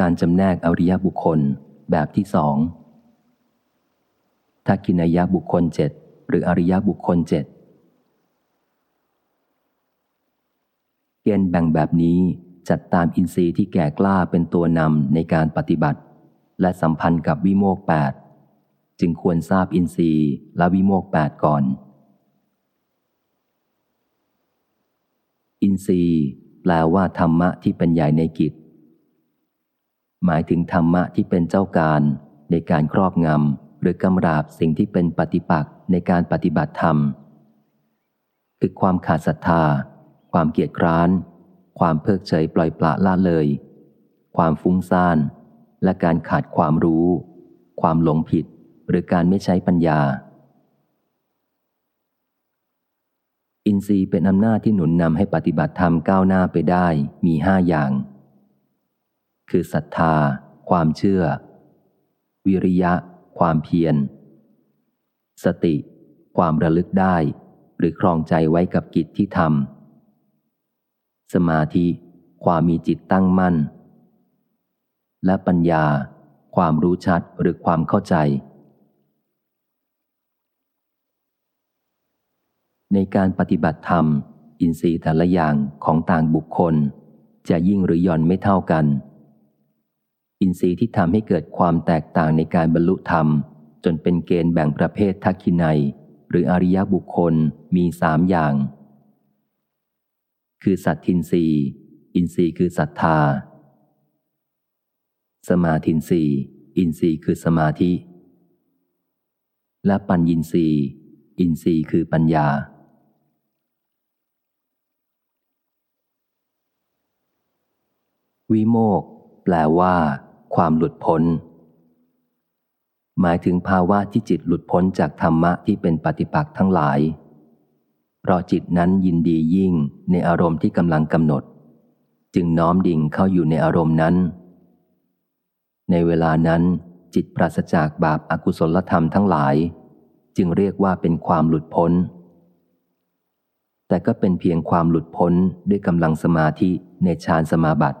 การจำแนกอริยบุคคลแบบที่สองทักขินายบุคคลเจ็ดหรืออริยบุคคลเจ็ดเกณฑ์แบ่งแบบนี้จัดตามอินทรีย์ที่แก่กล้าเป็นตัวนำในการปฏิบัติ และสัมพันธ์กับวิโมกแปดจึงควรทราบอินทรีย์และวิโมกแปดก่อน อินทรีย์แปลว่าธรรมะที่เป็นใหญ่ในกิจ หมายถึงธรรมะที่เป็นเจ้าการในการครอบงำหรือกำราบสิ่งที่เป็นปฏิปักษ์ในการปฏิบัติธรรม คือความขาดศรัทธา ความเกียจคร้าน ความเพิกเฉยปล่อยปละละเลย ความฟุ้งซ่าน และการขาดความรู้ ความหลงผิด หรือการไม่ใช้ปัญญา อินทรีย์เป็นอำนาจที่หนุนนำให้ปฏิบัติธรรมก้าวหน้าไปได้มีห้าอย่าง คือศรัทธา ความเชื่อ วิริยะ ความเพียร สติ ความระลึกได้ หรือครองใจไว้กับกิจที่ทำสมาธิ ความมีจิตตั้งมั่น และปัญญา ความรู้ชัดหรือความเข้าใจ ในการปฏิบัติธรรม อินทรีย์แต่ละอย่างของต่างบุคคลจะยิ่งหรือหย่อนไม่เท่ากัน อินทรีย์ที่ทำให้เกิดความแตกต่างในการบรรลุธรรม จนเป็นเกณฑ์แบ่งประเภททักขิไณย หรืออริยบุคคลมีสามอย่าง คือสัทธินทรีย์ อินทรีย์คือศรัทธา สมาธินทรีย์ อินทรีย์คือสมาธิ และปัญญินทรีย์อินทรีย์คือปัญญาวิโมกแปลว่า ความหลุดพ้น หมายถึงภาวะที่จิตหลุดพ้นจากธรรมะที่เป็นปฏิปักษ์ทั้งหลาย เพราะจิตนั้นยินดียิ่งในอารมณ์ที่กำลังกำหนด จึงน้อมดิ่งเข้าอยู่ในอารมณ์นั้น ในเวลานั้น จิตปราศจากบาปอากุศลธรรมทั้งหลาย จึงเรียกว่าเป็นความหลุดพ้น แต่ก็เป็นเพียงความหลุดพ้นด้วยกำลังสมาธิในฌานสมาบัติ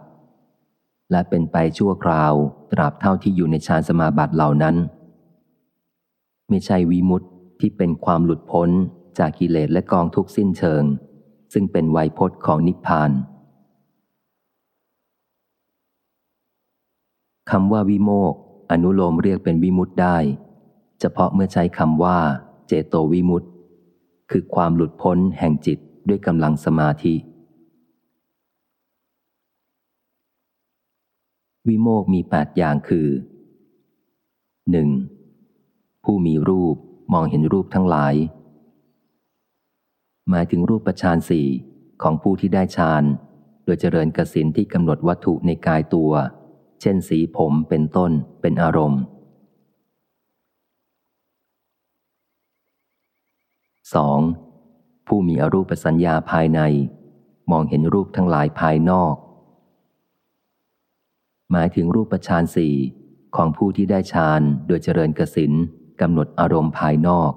และเป็นไปชั่วคราว ตราบเท่าที่อยู่ในฌานสมาบัติเหล่านั้น ไม่ใช่วีมุตที่เป็นความหลุดพ้นจากกิเลสและกองทุกสิ้นเชิง ซึ่งเป็นไวยพจน์ของนิพพานคำว่าวิโมกอนุโลมเรียกเป็นวิมุตได้ เฉพาะเมื่อใช้คำว่า เจโตวิมุตคือความหลุดพ้นแห่งจิตด้วยกำลังสมาธิ วิโมกมีแปดอย่างคือ 1. ผู้มีรูปมองเห็นรูปทั้งหลาย หมายถึงรูปประชานสี่ของผู้ที่ได้ฌานโดยเจริญกสินที่กำหนดวัตถุในกายตัว เช่นสีผมเป็นต้นเป็นอารมณ์ 2. ผู้มีอรูปสัญญาภายใน มองเห็นรูปทั้งหลายภายนอก หมายถึงรูปฌานสี่ของผู้ที่ได้ฌานโดยเจริญกสินกำหนดอารมณ์ภายนอก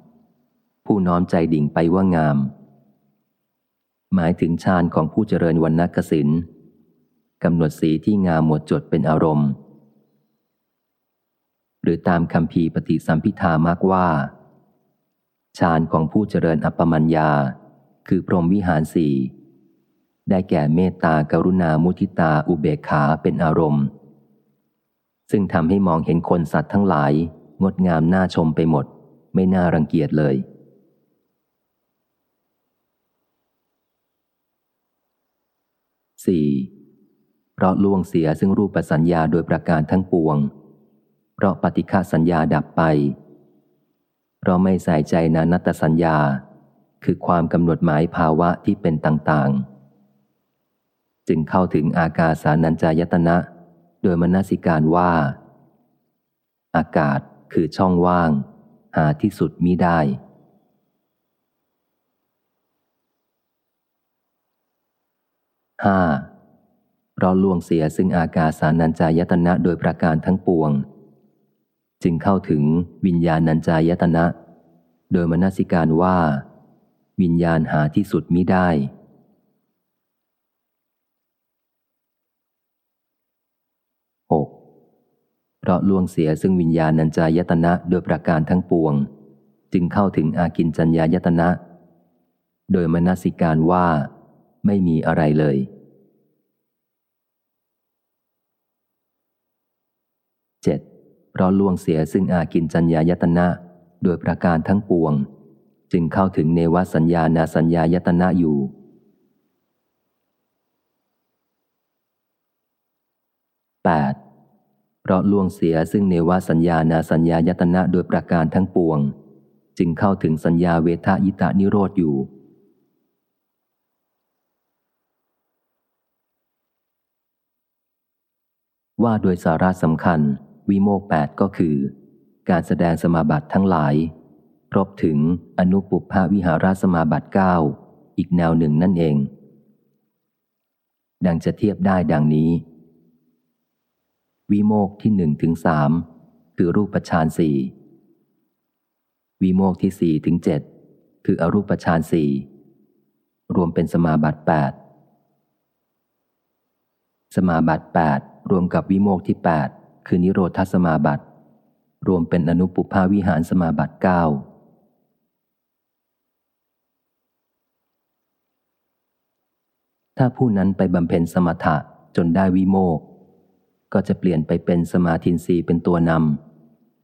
3. ผู้น้อมใจดิ่งไปว่างาม หมายถึงฌานของผู้เจริญวันนักสินกำหนดสีที่งามหมดจดเป็นอารมณ์ หรือตามคำพีปฏิสัมพิธามากว่าฌานของผู้เจริญอัปปมัญญา คือพรหมวิหารสี่ได้แก่เมตตากรุณามุทิตาอุเบกขาเป็นอารมณ์ ซึ่งทำให้มองเห็นคนสัตว์ทั้งหลาย งดงามน่าชมไปหมด ไม่น่ารังเกียจเลย 4. เพราะล่วงเสียซึ่งรูปสัญญาโดยประการทั้งปวง เพราะปฏิฆาสัญญาดับไป เพราะไม่ใส่ใจนานัตสัญญา คือความกำหนดหมายภาวะที่เป็นต่างๆ จึงเข้าถึงอากาสานัญจายตนะ โดยมนสิการว่า อากาศคือช่องว่าง หาที่สุดมิได้ห้าเราล่วงเสียซึ่งอากาสานัญจายตนะโดยประการทั้งปวง จึงเข้าถึงวิญญาณัญจายตนะ โดยมนสิการว่า วิญญาณหาที่สุดมิได้ 6. เพราะล่วงเสียซึ่งวิญญาณัญจายตนะโดยประการทั้งปวง จึงเข้าถึงอากินจัญญายตนะ โดยมนสิการว่าไม่มีอะไรเลย 7. เพราะล่วงเสียซึ่งอากินจัญญายตนะ โดยประการทั้งปวง จึงเข้าถึงเนวสัญญานาสัญญายตนะอยู่ 8. เพราะล่วงเสียซึ่งเนวสัญญานาสัญญายตนะโดยประการทั้งปวง จึงเข้าถึงสัญญาเวทายตานิโรธอยู่ ว่าโดยสาระสำคัญวิโมกแปดก็คือ การแสดงสมาบัติทั้งหลาย ครบถึงอนุปุพพวิหารสมาบัติ9อีกแนวหนึ่งนั่นเอง ดังจะเทียบได้ดังนี้ วิโมกที่หนึ่งถึงสามคือรูปฌานสี่วิโมกที่สี่ถึงเจ็ดคืออรูปฌานสี่รวมเป็นสมาบัติดสมาบัติดรวมกับวิโมกที่แปดคือนิโรธสมาบัติ รวมเป็นอนุปุพาวิหารสมาบัติ9 ถ้าผู้นั้นไปบำเพ็ญสมถะจนได้วิโมก ก็จะเปลี่ยนไปเป็นสมาธินรีเป็นตัวน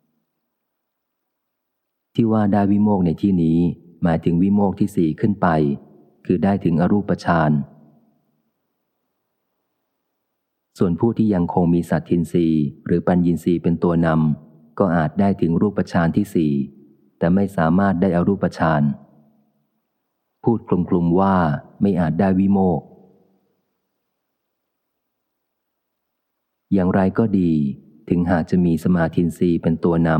ำที่ว่าได้วิโมกในที่นี้หมายถึงวิโมกที่สี่ขึ้นไป คือได้ถึงอรูปฌานส่วนผู้ที่ยังคงมีสัตทินรีหรือปัญญินรีเป็นตัวนำก็อาจได้ถึงรูปฌานที่สี่แต่ไม่สามารถได้อรูปฌานพูดกลุ่มๆว่าไม่อาจได้วิโมก อย่างไรก็ดี ถึงหากจะมีสมาธินรีเป็นตัวน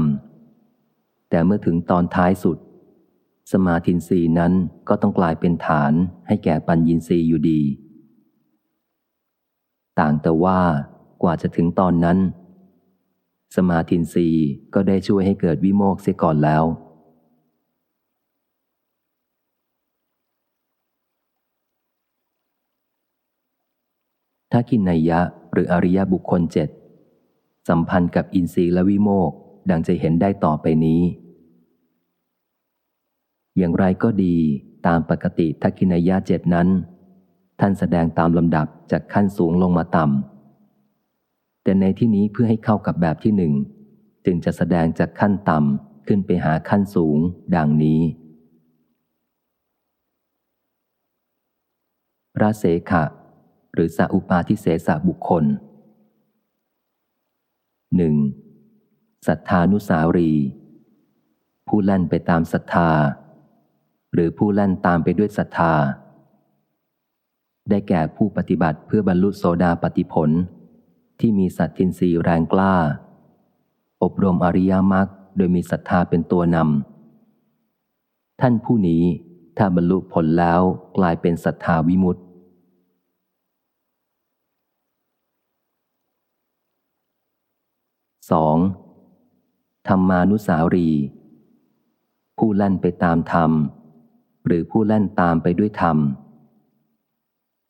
ำแต่เมื่อถึงตอนท้ายสุด สมาธินรีนั้นก็ต้องกลายเป็นฐานให้แก่ปัญญินรีอยู่ดี ต่างแต่ว่ากว่าจะถึงตอนนั้น สมาธินรีก็ได้ช่วยให้เกิดวิโมกเสียก่อนแล้วถ้ากินนัยยะ หรืออริยบุคคลเจ็ดสัมพันธ์กับอินทรีย์และวิโมกดังจะเห็นได้ต่อไปนี้ อย่างไรก็ดีตามปกติทักกินายะเจ็ดนั้น ท่านแสดงตามลำดับจากขั้นสูงลงมาต่ำแต่ในที่นี้เพื่อให้เข้ากับแบบที่หนึ่งจึงจะแสดงจากขั้นต่ำขึ้นไปหาขั้นสูงดังนี้ พระเสขะ หรือสัอุปาทิเสสบุคคลหนึ่งศรัทธานุสารี ผู้แล่นไปตามศรัทธา หรือผู้แล่นตามไปด้วยศรัทธา ได้แก่ผู้ปฏิบัติเพื่อบรรลุโสดาปฏิผล ที่มีสัตทินรีแรงกล้า อบรมอริยมรรคโดยมีศรัทธาเป็นตัวนำท่านผู้นี้ถ้าบรรลุผลแล้วกลายเป็นศรัทธาวิมุตติ 2. ธรรมานุสารี ผู้แล่นไปตามธรรม หรือผู้แล่นตามไปด้วยธรรม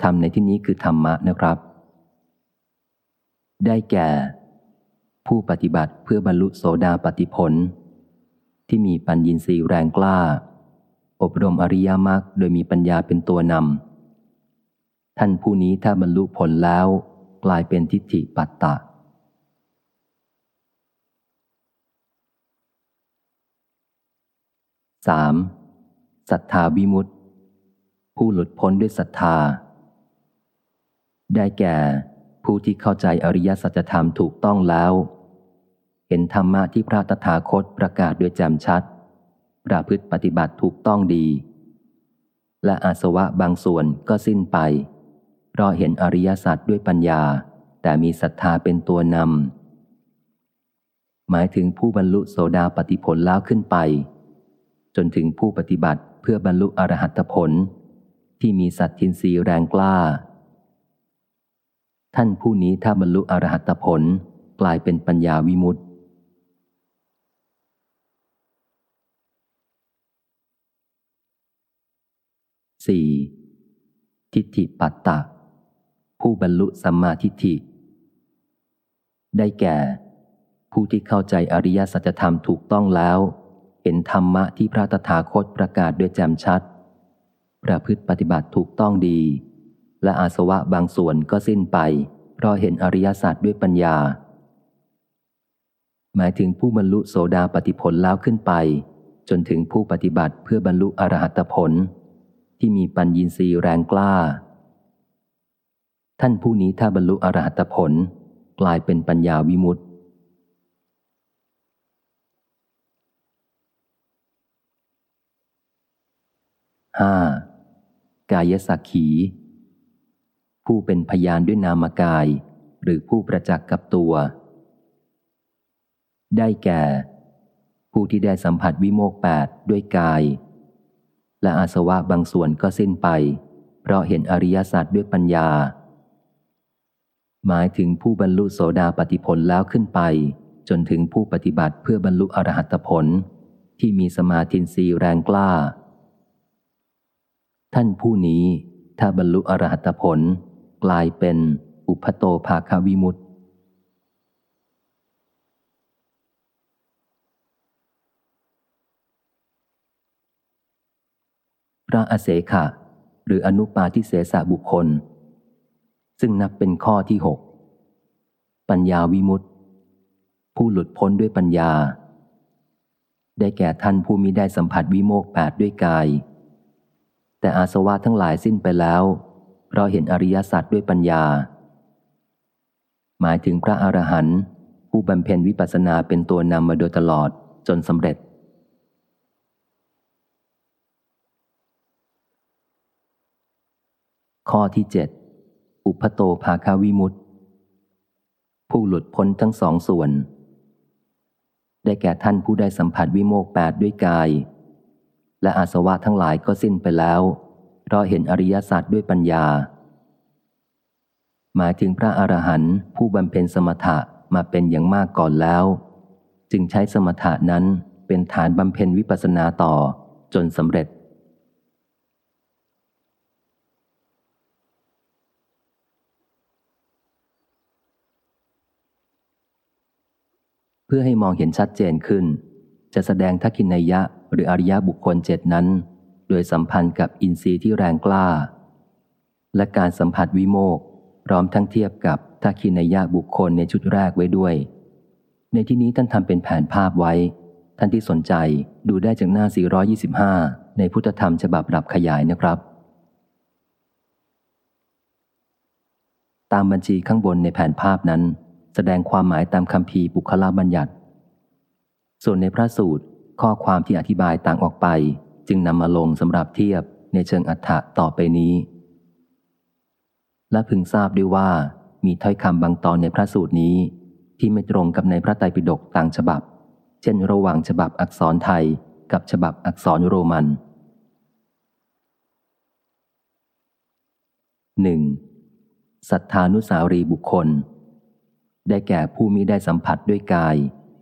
ธรรมในที่นี้คือธรรมะนะครับ ได้แก่ ผู้ปฏิบัติเพื่อบรรลุโสดาปติผล ที่มีปัญญีสีแรงกล้า อบรมอริยมรรคโดยมีปัญญาเป็นตัวนำท่านผู้นี้ถ้าบรรลุผลแล้ว กลายเป็นทิฏฐิปัตตะ 3. ศรัทธาวิมุตติ ผู้หลุดพ้นด้วยศรัทธา ได้แก่ผู้ที่เข้าใจอริยสัจธรรมถูกต้องแล้ว เห็นธรรมะที่พระตถาคตประกาศด้วยแจ่มชัด ประพฤติปฏิบัติถูกต้องดี และอาสวะบางส่วนก็สิ้นไป เพราะเห็นอริยสัจด้วยปัญญา แต่มีศรัทธาเป็นตัวนำหมายถึงผู้บรรลุโสดาปฏิผลแล้วขึ้นไป จนถึงผู้ปฏิบัติเพื่อบรรลุอรหัตผล ที่มีสัตทินรีแรงกล้า ท่านผู้นี้ถ้าบรรลุอรหัตผลกลายเป็นปัญญาวิมุตติ 4. ทิฏฐิปัตตะ ผู้บรรลุสัมมาทิฏฐิ ได้แก่ ผู้ที่เข้าใจอริยสัจธรรมถูกต้องแล้ว เห็นธรรมะที่พระตถาคตประกาศด้วยแจ่มชัด ประพฤติปฏิบัติถูกต้องดี และอาสวะบางส่วนก็สิ้นไป เพราะเห็นอริยศาสัจด้วยปัญญา หมายถึงผู้บรรลุโสดาปฏิผลแล้วขึ้นไป จนถึงผู้ปฏิบัติเพื่อบรรลุอรหัตผล ที่มีปัญญีสีแรงกล้า ท่านผู้นี้ถ้าบรรลุอรหัตผล กลายเป็นปัญญาวิมุตต ห้ากายสักขี ผู้เป็นพยานด้วยนามกาย หรือผู้ประจักษ์กับตัว ได้แก่ ผู้ที่ได้สัมผัสวิโมกแปดด้วยกาย และอาสวะบางส่วนก็สิ้นไป เพราะเห็นอริยสัจด้วยปัญญา หมายถึงผู้บรรลุโสดาปฏิผลแล้วขึ้นไป จนถึงผู้ปฏิบัติเพื่อบรรลุอรหัตผลที่มีสมาธินีแรงกล้า ท่านผู้นี้ถ้าบรรลุอรหัตผล กลายเป็นอุพโตภาควิมุตติ พระอเสขะ หรืออนุปาทิเสสะบุคคล ซึ่งนับเป็นข้อที่หกปัญญาวิมุตติ ผู้หลุดพ้นด้วยปัญญา ได้แก่ท่านผู้มิได้สัมผัสวิโมกแปดด้วยกาย แต่อาสวะทั้งหลายสิ้นไปแล้ว เพราะเห็นอริยสัจด้วยปัญญา หมายถึงพระอรหันต์ผู้บำเพ็ญวิปัสสนาเป็นตัวนำมาโดยตลอดจนสำเร็จ ข้อที่เจ็ดอุพโตภาคาวิมุตติผู้หลุดพ้นทั้งสองส่วน ได้แก่ท่านผู้ได้สัมผัสวิโมกแปดด้วยกาย และอาสวะทั้งหลายก็สิ้นไปแล้ว เพราะเห็นอริยสัจด้วยปัญญา หมายถึงพระอรหันต์ผู้บำเพ็ญสมถะมาเป็นอย่างมากก่อนแล้ว จึงใช้สมถะนั้นเป็นฐานบำเพ็ญวิปัสสนาต่อจนสำเร็จ เพื่อให้มองเห็นชัดเจนขึ้น จะแสดงทักขินยะ หรืออริยบุคคลเจ็ดนั้น โดยสัมพันธ์กับอินทรีย์ที่แรงกล้า และการสัมผัสวิโมกพร้อมทั้งเทียบกับทักขินยะบุคคลในชุดแรกไว้ด้วย ในที่นี้ท่านทำเป็นแผนภาพไว้ ท่านที่สนใจดูได้จากหน้า 425 ในพุทธธรรมฉบับปรับขยายนะครับ ตามบัญชีข้างบนในแผนภาพนั้น แสดงความหมายตามคำพีบุคลาบัญญัติ ส่วนในพระสูตร ข้อความที่อธิบายต่างออกไป จึงนำมาลงสำหรับเทียบในเชิงอัฏฐะต่อไปนี้ และพึงทราบด้วยว่า มีถ้อยคำบางตอนในพระสูตรนี้ ที่ไม่ตรงกับในพระไตรปิฎกต่างฉบับ เช่นระหว่างฉบับอักษรไทยกับฉบับอักษรโรมันหนึ่งสัทธานุสาวรีบุคคล ได้แก่ผู้มิได้สัมผัสด้วยกาย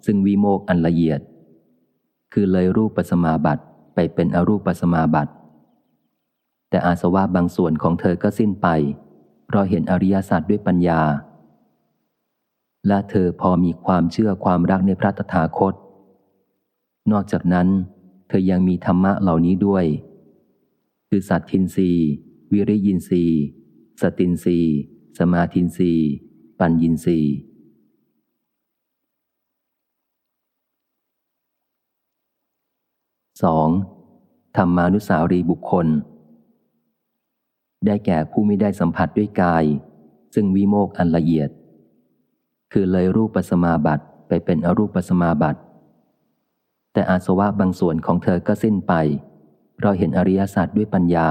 ซึ่งวิโมกอันละเอียด คือเลยรูปปัสมาบัติไปเป็นอรูปปัสมาบัติ แต่อาสวะบางส่วนของเธอก็สิ้นไป เพราะเห็นอริยสัจด้วยปัญญา และเธอพอมีความเชื่อความรักในพระตถาคต นอกจากนั้น เธอยังมีธรรมะเหล่านี้ด้วย คือสัตทินรีวิริยินรีสตินรีสมาธินรีปัญญินรี สองธรรมานุสาวรีบุคคล ได้แก่ผู้ไม่ได้สัมผัสด้วยกาย ซึ่งวิโมกอันละเอียด คือเลยรูปปัสมาบัติไปเป็นอรูปปัสมาบัติ แต่อาสวะบางส่วนของเธอก็สิ้นไปเพราะเห็นอริยสัจด้วยปัญญา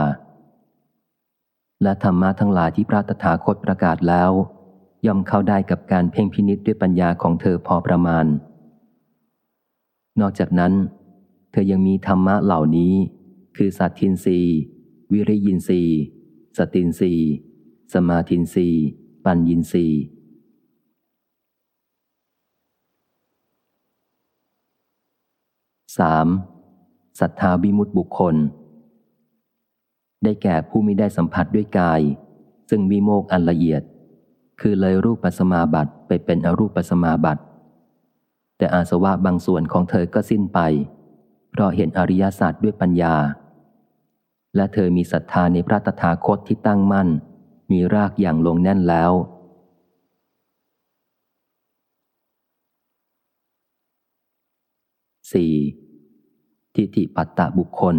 และธรรมะทั้งหลายที่พระตถาคตประกาศแล้ว ย่อมเข้าได้กับการเพ่งพินิษด้วยปัญญาของเธอพอประมาณ นอกจากนั้น เธอยังมีธรรมะเหล่านี้ คือสัตทินรีวิริยินรีสตินรีสมาธินรีปัญญินรีสามศรัทธาวิมุตติบุคคล ได้แก่ผู้มิได้สัมผัสด้วยกาย ซึ่งวิโมกอันละเอียด คือเลยรูปปัสมาบัติไปเป็นอรูปปัสมาบัติแต่อาสวะบางส่วนของเธอก็สิ้นไป เพราะเห็นอริยศาสัจด้วยปัญญา และเธอมีศรัทธาในพระตถาคตที่ตั้งมั่น มีรากอย่างลงแน่นแล้ว 4. ทิฏฐิปัตตะบุคคล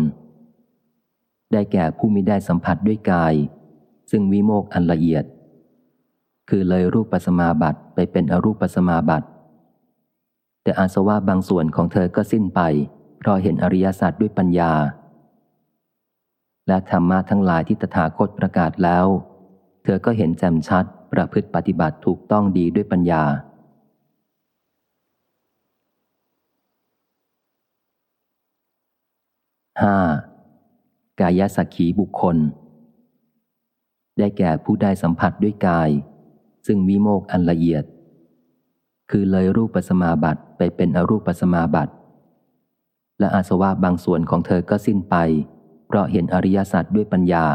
ได้แก่ผู้มิได้สัมผัสด้วยกาย ซึ่งวิโมกอันละเอียด คือเลยรูปปัสมาบัติไปเป็นอรูปปัสมาบัติแต่อาสวะบางส่วนของเธอก็สิ้นไป เพราะเห็นอริยสัจด้วยปัญญา และธรรมะทั้งหลายที่ตถาคตประกาศแล้ว เธอก็เห็นแจ่มชัดประพฤติปฏิบัติถูกต้องดีด้วยปัญญา 5. กายสักขีบุคคล ได้แก่ผู้ได้สัมผัสด้วยกาย ซึ่งวิโมกอันละเอียด คือเลยรูปปัสมาบัติไปเป็นอรูปปัสมาบัติ และอาสวะบางส่วนของเธอก็สิ้นไป เพราะเห็นอริยสัจด้วยปัญญา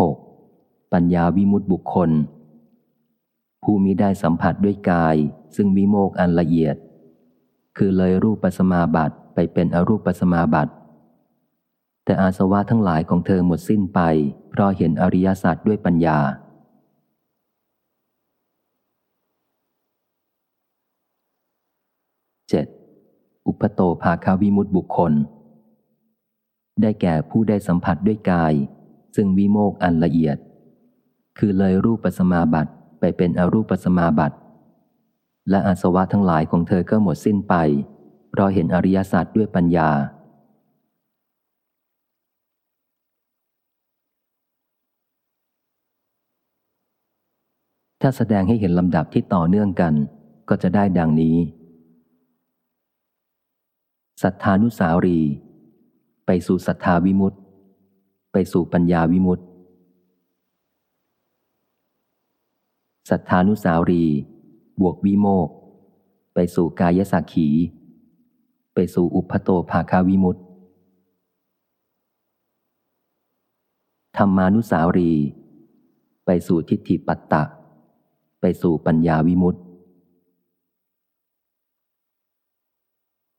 6. ปัญญาวิมุตติบุคคล ผู้มิได้สัมผัสด้วยกาย ซึ่งวิโมกอันละเอียด คือเลยรูปปัสมาบัติไปเป็นอรูปปัสมาบัติแต่อาสวะทั้งหลายของเธอหมดสิ้นไป เพราะเห็นอริยสัจด้วยปัญญา 7. อุปโตภาคาวิมุตตบุคคล ได้แก่ผู้ได้สัมผัสด้วยกาย ซึ่งวิโมกอันละเอียด คือเลยรูปปัสมาบัติไปเป็นอรูปปัสมาบัติและอาสวะทั้งหลายของเธอก็หมดสิ้นไป เพราะเห็นอริยศาสัจด้วยปัญญา ถ้าแสดงให้เห็นลำดับที่ต่อเนื่องกัน ก็จะได้ดังนี้ สัทธานุสาวรี ไปสู่สัทธาวิมุตติ ไปสู่ปัญญาวิมุตติ สัทธานุสาวรี บวกวิโมก ไปสู่กายสักขี ไปสู่อุปโตภาคาวิมุตติ ธรรมานุสาวรี ไปสู่ทิฏฐิปัตตะ ไปสู่ปัญญาวิมุตติ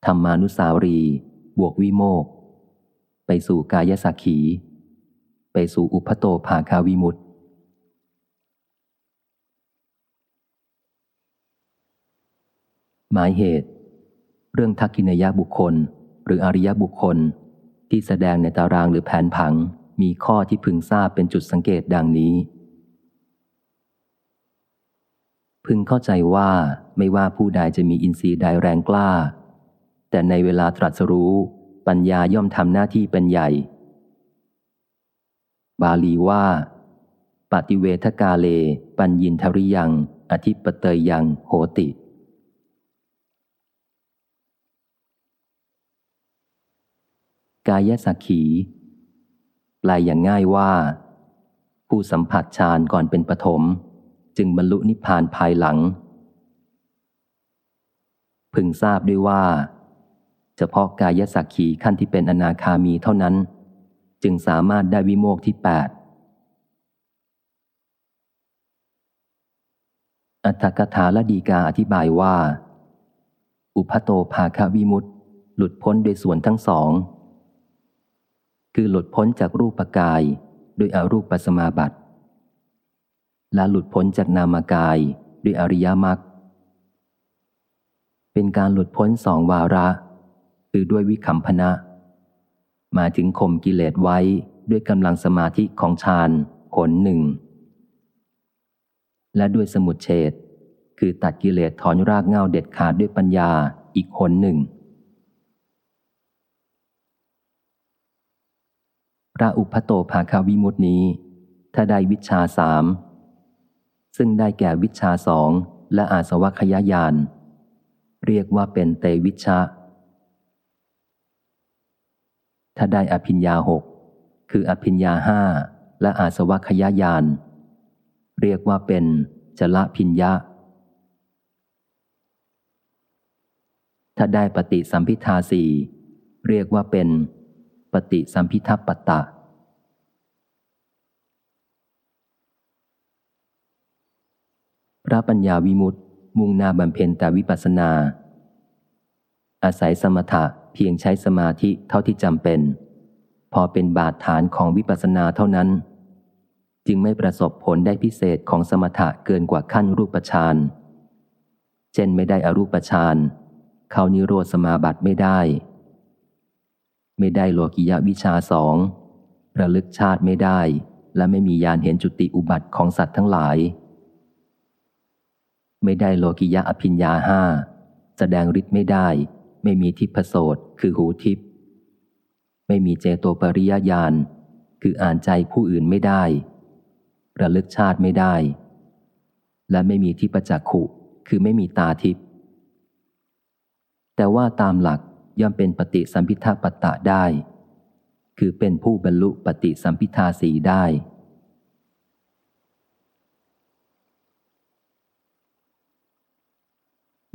ธรรมานุสาวรี บวกวิโมก ไปสู่กายสักขี ไปสู่อุปโตภาคาวิมุตติหมายเหตุ เรื่องทักกินยบุคคล หรืออริยบุคคล ที่แสดงในตารางหรือแผนผัง มีข้อที่พึงทราบเป็นจุดสังเกตดังนี้ พึงเข้าใจว่าไม่ว่าผู้ใดจะมีอินทรีย์ใดแรงกล้า แต่ในเวลาตรัสรู้ ปัญญาย่อมทำหน้าที่เป็นใหญ่ บาลีว่า ปฏิเวทกาเล ปัญญินทริยัง อธิปเตยยัง โหติ กายสักขี แปลอย่างง่ายว่า ผู้สัมผัสฌานก่อนเป็นปฐมจึงบรรลุนิพพานภายหลังพึงทราบด้วยว่า เฉพาะกายสักขีขั้นที่เป็นอนาคามีเท่านั้น จึงสามารถได้วิโมกที่แปดอัตถกถาและดีกาอธิบายว่า อุพโตภาควิมุตตหลุดพ้นโดยส่วนทั้งสอง คือหลุดพ้นจากรูปกายด้วยอรูปปัสมาบัติ และหลุดพ้นจากนามกายด้วยอริยมรรคเป็นการหลุดพ้นสองวาระือด้วยวิคัมพนะ มาถึงข่มกิเลสไว้ด้วยกำลังสมาธิของฌานผลหนึ่ง และด้วยสมุดเฉดคือตัดกิเลสถอนรากเงาเด็ดขาดด้วยปัญญาอีกหนหนึ่ง พระอุปโตภาคาวิมุตินี้ ถ้าได้วิชาสาม ซึ่งได้แก่วิชาสองและอาสวัคยายาน เรียกว่าเป็นเตวิชา ถ้าได้อภิญญาหกคืออภิญญาห้าและอาสวัคยายาน เรียกว่าเป็นจละพิญญาถ้าได้ปฏิสัมพิทาสี่เรียกว่าเป็น ปฏิสัมพิทัปตะ พระปัญญาวิมุตติ มุ่งหน้าบำเพ็ญแต่วิปัสนา อาศัยสมถะ เพียงใช้สมาธิเท่าที่จำเป็น พอเป็นบาดฐานของวิปัสสนาเท่านั้น จึงไม่ประสบผลได้พิเศษของสมถะเกินกว่าขั้นรูปฌานเช่นไม่ได้อรูปฌานเข้านิโรธสมาบัติไม่ได้ ไม่ได้โลกิยวิชาสองระลึกชาติไม่ได้ และไม่มียานเห็นจุติอุบัติของสัตว์ทั้งหลาย ไม่ได้โลกิยะอภิญญาห้าแสดงฤทธิ์ไม่ได้ ไม่มีทิพโสตคือหูทิพไม่มีเจโตปริยญาณคืออ่านใจผู้อื่นไม่ได้ ระลึกชาติไม่ได้ และไม่มีทิพจักขุคือไม่มีตาทิพแต่ว่าตามหลักย่อมเป็นปฏิสัมพิทาปตะได้ คือเป็นผู้บรรลุปฏิสัมพิทาสีได้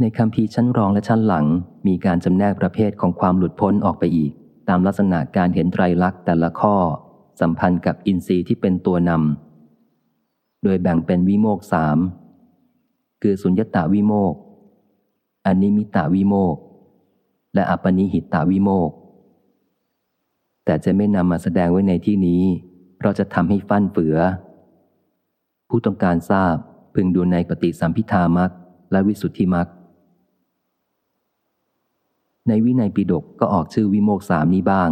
ในคำพีชั้นรองและชั้นหลัง มีการจำแนกประเภทของความหลุดพ้นออกไปอีก ตามลักษณะการเห็นไตรลักษณ์แต่ละข้อ สัมพันธ์กับอินทรีย์ที่เป็นตัวนำโดยแบ่งเป็นวิโมกสามคือสุญญตาวิโมกอนิมิตาวิโมกและอัปนิหิตาวิโมกแต่จะไม่นำมาแสดงไว้ในที่นี้ เพราะจะทำให้ฟั่นเฟือ ผู้ต้องการทราบพึงดูในปฏิสัมพิธามักและวิสุทธิมัก ในวินัยปิฎกก็ออกชื่อวิโมกสามนี้บ้าง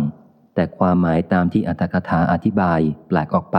แต่ความหมายตามที่อัตถกถาอธิบายแปลกออกไป